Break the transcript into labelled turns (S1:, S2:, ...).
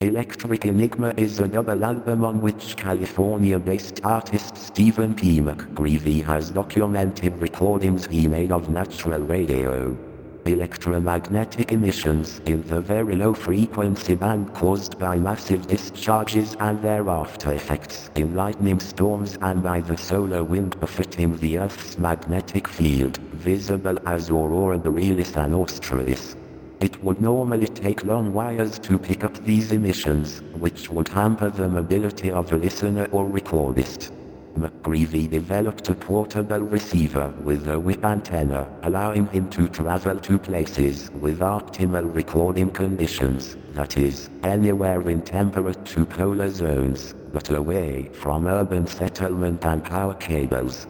S1: Electric Enigma is a double album on which California-based artist Stephen P. McGreevy has documented recordings he made of natural radio. Electromagnetic emissions in the very low frequency band caused by massive discharges and their after effects in lightning storms and by the solar wind buffeting the Earth's magnetic field, visible as aurora borealis and australis. It would normally take long wires to pick up these emissions, which would hamper the mobility of a listener or recordist. McGreevy developed a portable receiver with a whip antenna, allowing him to travel to places with optimal recording conditions, that is, anywhere in temperate to polar zones, but away from urban settlement and power cables.